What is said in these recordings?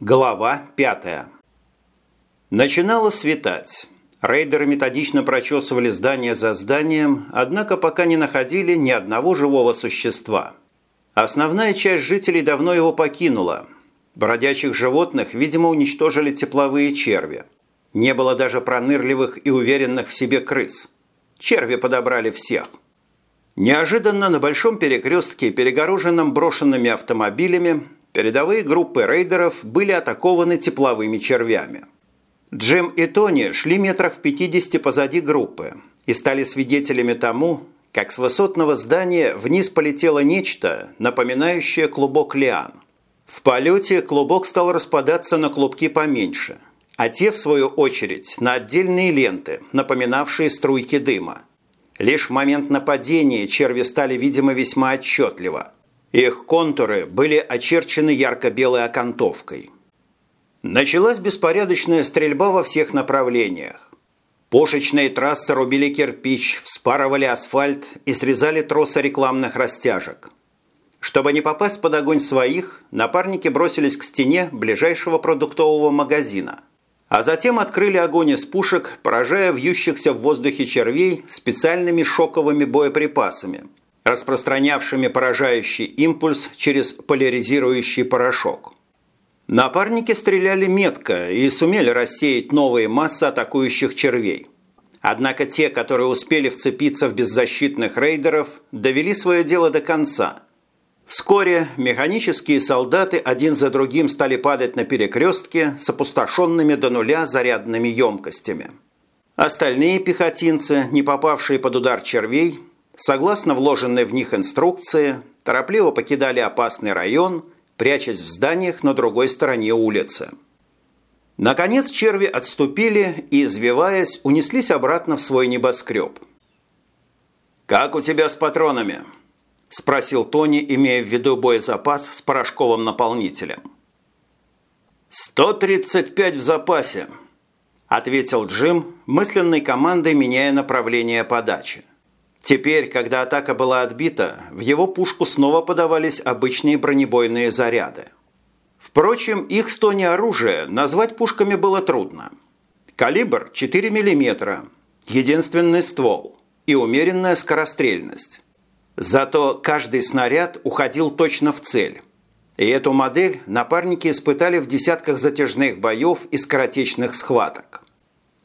Глава пятая. Начинало светать. Рейдеры методично прочесывали здание за зданием, однако пока не находили ни одного живого существа. Основная часть жителей давно его покинула. Бродячих животных, видимо, уничтожили тепловые черви. Не было даже пронырливых и уверенных в себе крыс. Черви подобрали всех. Неожиданно на большом перекрестке, перегороженном брошенными автомобилями, передовые группы рейдеров были атакованы тепловыми червями. Джим и Тони шли метрах в 50 позади группы и стали свидетелями тому, как с высотного здания вниз полетело нечто, напоминающее клубок лиан. В полете клубок стал распадаться на клубки поменьше, а те, в свою очередь, на отдельные ленты, напоминавшие струйки дыма. Лишь в момент нападения черви стали видимы весьма отчетливо – их контуры были очерчены ярко-белой окантовкой. Началась беспорядочная стрельба во всех направлениях. Пушечные трассы рубили кирпич, вспарывали асфальт и срезали тросы рекламных растяжек. Чтобы не попасть под огонь своих, напарники бросились к стене ближайшего продуктового магазина, а затем открыли огонь из пушек, поражая вьющихся в воздухе червей специальными шоковыми боеприпасами – распространявшими поражающий импульс через поляризирующий порошок. Напарники стреляли метко и сумели рассеять новые массы атакующих червей. Однако те, которые успели вцепиться в беззащитных рейдеров, довели свое дело до конца. Вскоре механические солдаты один за другим стали падать на перекрестке с опустошенными до нуля зарядными емкостями. Остальные пехотинцы, не попавшие под удар червей, согласно вложенной в них инструкции, торопливо покидали опасный район, прячась в зданиях на другой стороне улицы. Наконец черви отступили и, извиваясь, унеслись обратно в свой небоскреб. «Как у тебя с патронами?» – спросил Тони, имея в виду боезапас с порошковым наполнителем. «135 в запасе», – ответил Джим, мысленной командой меняя направление подачи. Теперь, когда атака была отбита, в его пушку снова подавались обычные бронебойные заряды. Впрочем, их стони оружия назвать пушками было трудно. Калибр 4 мм, единственный ствол и умеренная скорострельность. Зато каждый снаряд уходил точно в цель. И эту модель напарники испытали в десятках затяжных боев и скоротечных схваток.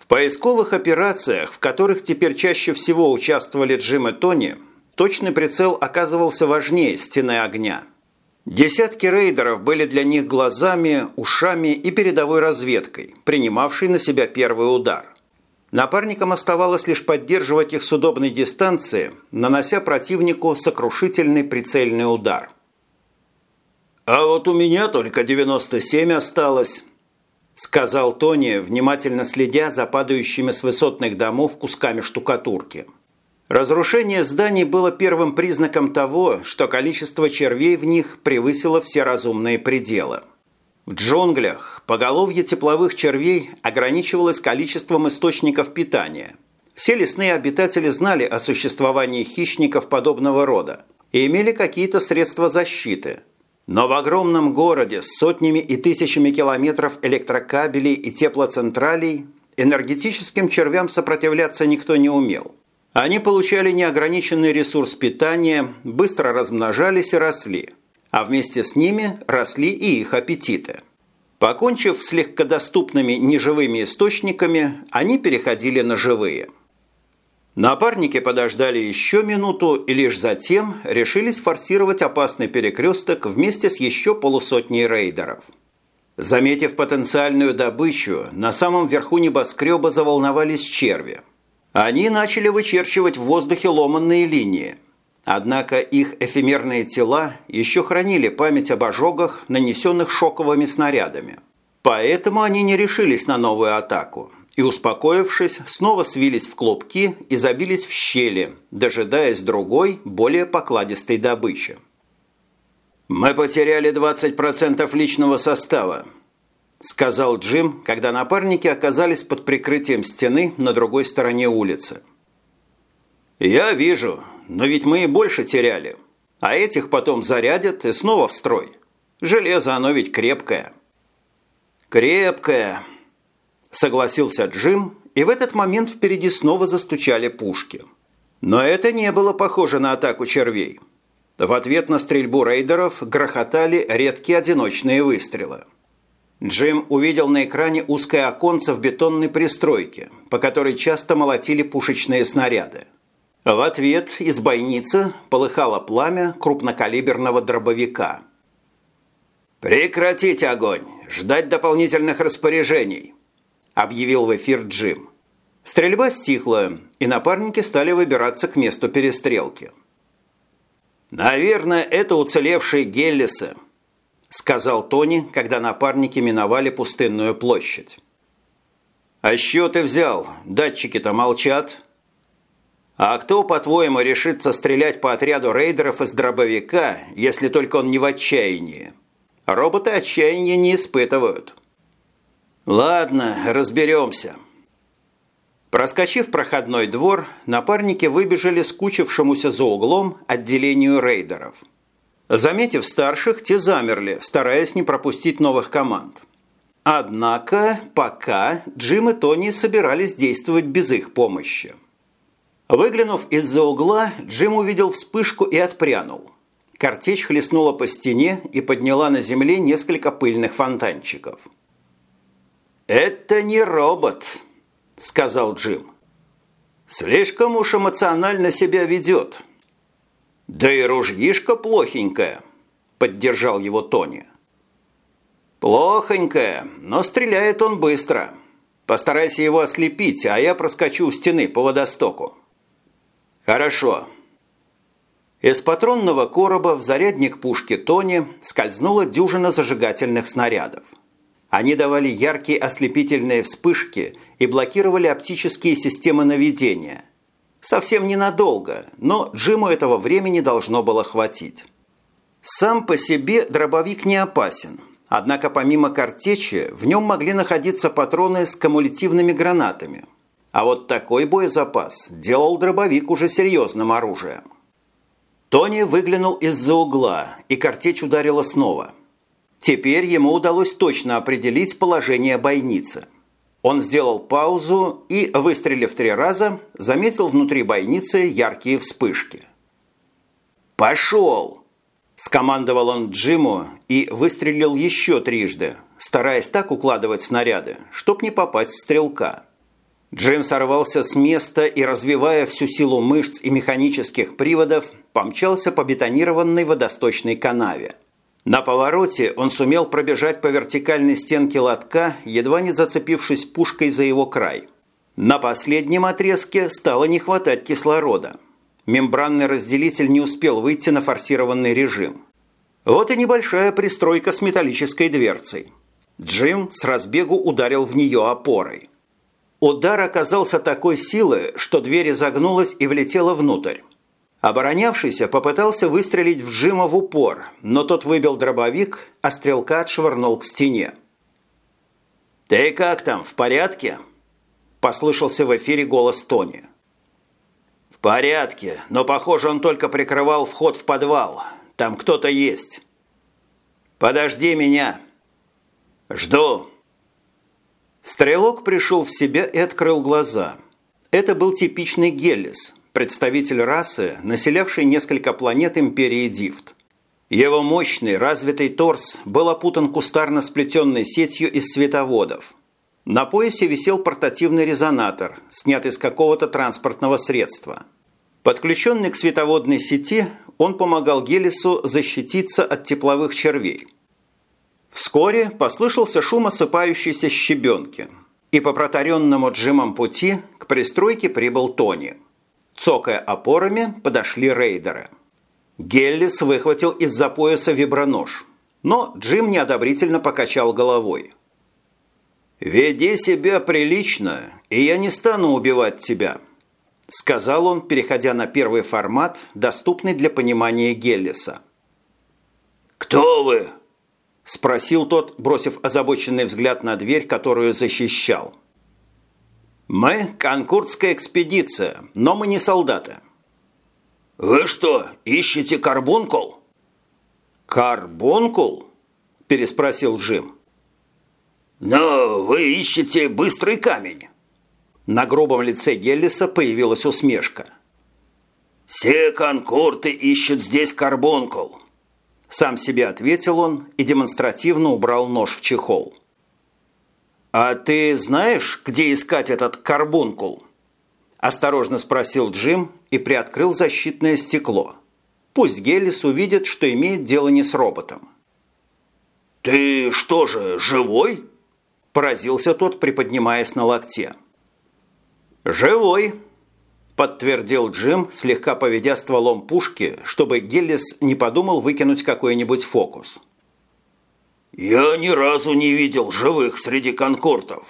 В поисковых операциях, в которых теперь чаще всего участвовали Джим и Тони, точный прицел оказывался важнее стены огня. Десятки рейдеров были для них глазами, ушами и передовой разведкой, принимавшей на себя первый удар. Напарникам оставалось лишь поддерживать их с удобной дистанции, нанося противнику сокрушительный прицельный удар. «А вот у меня только 97 осталось», сказал Тони, внимательно следя за падающими с высотных домов кусками штукатурки. Разрушение зданий было первым признаком того, что количество червей в них превысило все разумные пределы. В джунглях поголовье тепловых червей ограничивалось количеством источников питания. Все лесные обитатели знали о существовании хищников подобного рода и имели какие-то средства защиты – но в огромном городе с сотнями и тысячами километров электрокабелей и теплоцентралей энергетическим червям сопротивляться никто не умел. Они получали неограниченный ресурс питания, быстро размножались и росли, а вместе с ними росли и их аппетиты. Покончив с легкодоступными неживыми источниками, они переходили на живые – Напарники подождали еще минуту и лишь затем решились форсировать опасный перекресток вместе с еще полусотней рейдеров. Заметив потенциальную добычу, на самом верху небоскреба заволновались черви. Они начали вычерчивать в воздухе ломанные линии. Однако их эфемерные тела еще хранили память об ожогах, нанесенных шоковыми снарядами. Поэтому они не решились на новую атаку и, успокоившись, снова свились в клубки и забились в щели, дожидаясь другой, более покладистой добычи. «Мы потеряли 20% личного состава», – сказал Джим, когда напарники оказались под прикрытием стены на другой стороне улицы. «Я вижу, но ведь мы и больше теряли. А этих потом зарядят и снова в строй. Железо оно ведь крепкое». «Крепкая», – согласился Джим, и в этот момент впереди снова застучали пушки. Но это не было похоже на атаку червей. В ответ на стрельбу рейдеров грохотали редкие одиночные выстрелы. Джим увидел на экране узкое оконце в бетонной пристройке, по которой часто молотили пушечные снаряды. В ответ из бойницы полыхало пламя крупнокалиберного дробовика. «Прекратить огонь! Ждать дополнительных распоряжений!» – объявил в эфир Джим. Стрельба стихла, и напарники стали выбираться к месту перестрелки. «Наверное, это уцелевшие Геллисы», – сказал Тони, когда напарники миновали пустынную площадь. «А что ты взял? Датчики-то молчат». «А кто, по-твоему, решится стрелять по отряду рейдеров из дробовика, если только он не в отчаянии? Роботы отчаяния не испытывают». «Ладно, разберемся». Проскочив проходной двор, напарники выбежали скучившемуся за углом отделению рейдеров. Заметив старших, те замерли, стараясь не пропустить новых команд. Однако пока Джим и Тони собирались действовать без их помощи. Выглянув из-за угла, Джим увидел вспышку и отпрянул. Картечь хлестнула по стене и подняла на земле несколько пыльных фонтанчиков. «Это не робот», – сказал Джим. «Слишком уж эмоционально себя ведет». «Да и ружьишка плохенькая», – поддержал его Тони. «Плохонькая, но стреляет он быстро. Постарайся его ослепить, а я проскочу у стены по водостоку». «Хорошо». Из патронного короба в зарядник пушки Тони скользнула дюжина зажигательных снарядов. Они давали яркие ослепительные вспышки и блокировали оптические системы наведения. Совсем ненадолго, но Джиму этого времени должно было хватить. Сам по себе дробовик не опасен, однако помимо картечи в нем могли находиться патроны с кумулятивными гранатами. А вот такой боезапас делал дробовик уже серьезным оружием. Тони выглянул из-за угла, и картечь ударила снова. Теперь ему удалось точно определить положение бойницы – он сделал паузу и, выстрелив три раза, заметил внутри бойницы яркие вспышки. «Пошел!» – скомандовал он Джиму и выстрелил еще трижды, стараясь так укладывать снаряды, чтоб не попасть в стрелка. Джим сорвался с места и, развивая всю силу мышц и механических приводов, помчался по бетонированной водосточной канаве. На повороте он сумел пробежать по вертикальной стенке лотка, едва не зацепившись пушкой за его край. На последнем отрезке стало не хватать кислорода. Мембранный разделитель не успел выйти на форсированный режим. Вот и небольшая пристройка с металлической дверцей. Джим с разбегу ударил в нее опорой. Удар оказался такой силы, что дверь изогнулась и влетела внутрь. Оборонявшийся попытался выстрелить в Джима в упор, но тот выбил дробовик, а стрелка отшвырнул к стене. «Ты как там, в порядке?» – послышался в эфире голос Тони. «В порядке, но, похоже, он только прикрывал вход в подвал. Там кто-то есть». «Подожди меня!» «Жду!» Стрелок пришел в себя и открыл глаза. Это был типичный Геллис – представитель расы, населявшей несколько планет Империи Дифт. Его мощный, развитый торс был опутан кустарно сплетенной сетью из световодов. На поясе висел портативный резонатор, снятый из какого-то транспортного средства. Подключенный к световодной сети, он помогал Гелису защититься от тепловых червей. Вскоре послышался шум осыпающейся щебенки, и по протаренному Джимом пути к пристройке прибыл Тони – Цокая опорами, подошли рейдеры. Геллис выхватил из-за пояса вибронож, но Джим неодобрительно покачал головой. «Веди себя прилично, и я не стану убивать тебя», – сказал он, переходя на первый формат, доступный для понимания Геллиса. «Кто вы?» – спросил тот, бросив озабоченный взгляд на дверь, которую защищал. «Мы – конкурдская экспедиция, но мы не солдаты». «Вы что, ищете карбункул?» «Карбункул?» – переспросил Джим. Но вы ищете быстрый камень. На грубом лице Геллиса появилась усмешка. «Все конкорты ищут здесь карбонкул», – сам себе ответил он и демонстративно убрал нож в чехол. «А ты знаешь, где искать этот карбункул?» – осторожно спросил Джим и приоткрыл защитное стекло. Пусть Геллис увидит, что имеет дело не с роботом. «Ты что же, живой?» – поразился тот, приподнимаясь на локте. «Живой», – подтвердил Джим, слегка поведя стволом пушки, чтобы Геллис не подумал выкинуть какой-нибудь фокус. «Я ни разу не видел живых среди конкуртов».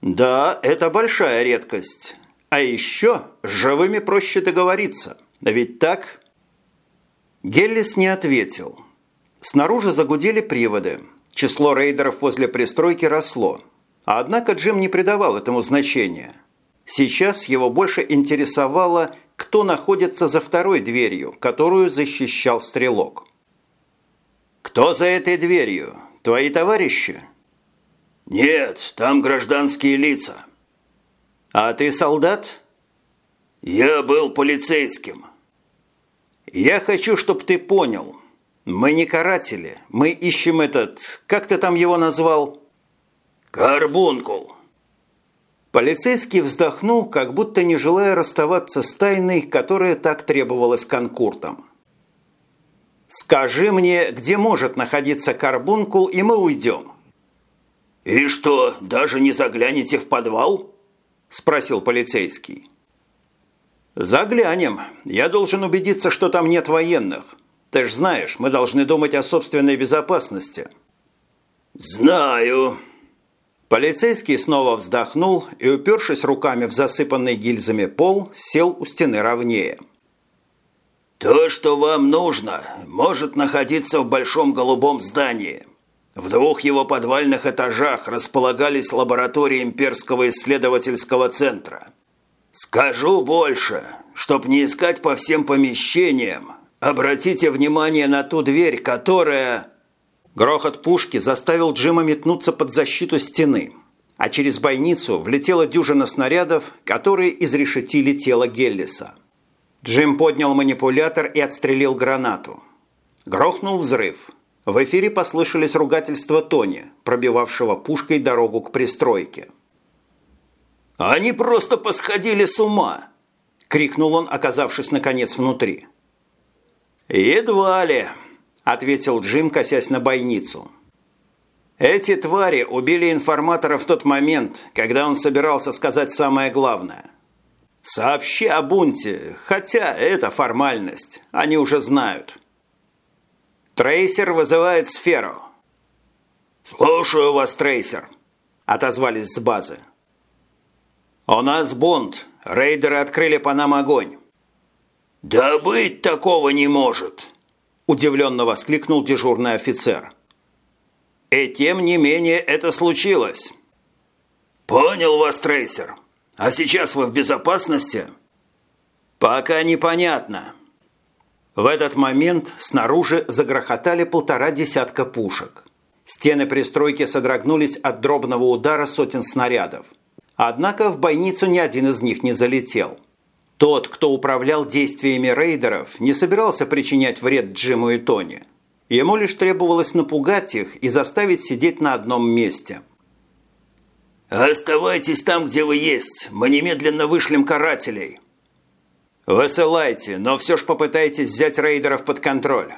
«Да, это большая редкость. А еще с живыми проще договориться. Ведь так?» Геллис не ответил. Снаружи загудели приводы. Число рейдеров возле пристройки росло. Однако Джим не придавал этому значения – Сейчас его больше интересовало, кто находится за второй дверью, которую защищал стрелок. «Кто за этой дверью? Твои товарищи?» «Нет, там гражданские лица». «А ты солдат?» «Я был полицейским». «Я хочу, чтобы ты понял. Мы не каратели. Мы ищем этот... Как ты там его назвал?» «Карбункул». Полицейский вздохнул, как будто не желая расставаться с тайной, которая так требовалась конкуртам. «Скажи мне, где может находиться карбункул, и мы уйдем». «И что, даже не заглянете в подвал?» – спросил полицейский. «Заглянем. Я должен убедиться, что там нет военных. Ты ж знаешь, мы должны думать о собственной безопасности». «Знаю», Полицейский снова вздохнул и, упершись руками в засыпанный гильзами пол, сел у стены ровнее. «То, что вам нужно, может находиться в большом голубом здании. В двух его подвальных этажах располагались лаборатории Имперского исследовательского центра. Скажу больше, чтоб не искать по всем помещениям, обратите внимание на ту дверь, которая...» Грохот пушки заставил Джима метнуться под защиту стены, а через бойницу влетела дюжина снарядов, которые изрешетили тело Геллиса. Джим поднял манипулятор и отстрелил гранату. Грохнул взрыв. В эфире послышались ругательства Тони, пробивавшего пушкой дорогу к пристройке. «Они просто посходили с ума!» – крикнул он, оказавшись наконец внутри. «Едва ли!» ответил Джим, косясь на бойницу. Эти твари убили информатора в тот момент, когда он собирался сказать самое главное. Сообщи о бунте, хотя это формальность, они уже знают. Трейсер вызывает сферу. «Слушаю вас, Трейсер», – отозвались с базы. «У нас бунт. Рейдеры открыли по нам огонь». «Да быть такого не может», – удивленно воскликнул дежурный офицер. «И тем не менее это случилось». «Понял вас, трейсер. А сейчас вы в безопасности?» «Пока непонятно». В этот момент снаружи загрохотали полтора десятка пушек. Стены пристройки содрогнулись от дробного удара сотен снарядов. Однако в бойницу ни один из них не залетел. Тот, кто управлял действиями рейдеров, не собирался причинять вред Джиму и Тони. Ему лишь требовалось напугать их и заставить сидеть на одном месте. «Оставайтесь там, где вы есть. Мы немедленно вышлем карателей». «Высылайте, но все ж попытайтесь взять рейдеров под контроль».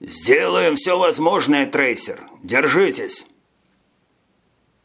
«Сделаем все возможное, Трейсер. Держитесь».